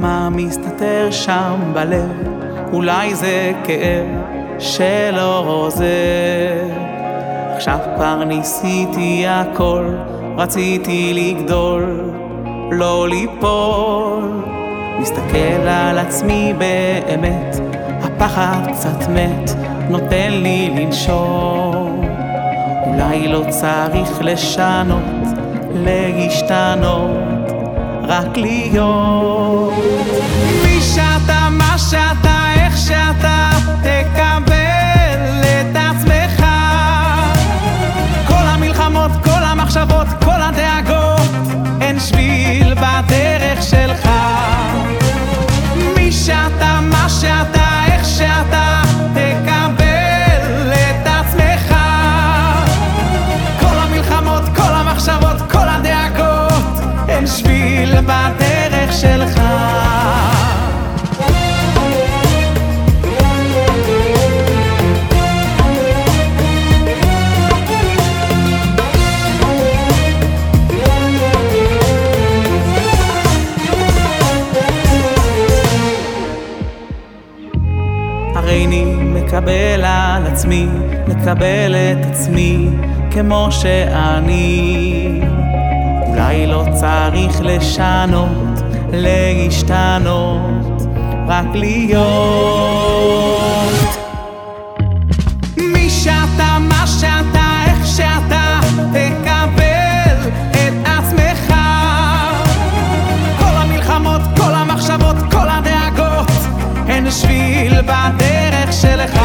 מה מסתתר שם בלב? אולי זה כאב שלא עוזר. עכשיו כבר ניסיתי הכל, רציתי לגדול, לא ליפול. מסתכל על עצמי באמת, הפחד קצת מת, נותן לי לנשום. אולי לא צריך לשנות, להשתנות. רק להיות הריני מקבל על עצמי, מקבל את עצמי כמו שאני. אולי לא צריך לשנות, להשתנות, רק להיות. מי שאתה, מה שאתה בשביל בדרך שלך.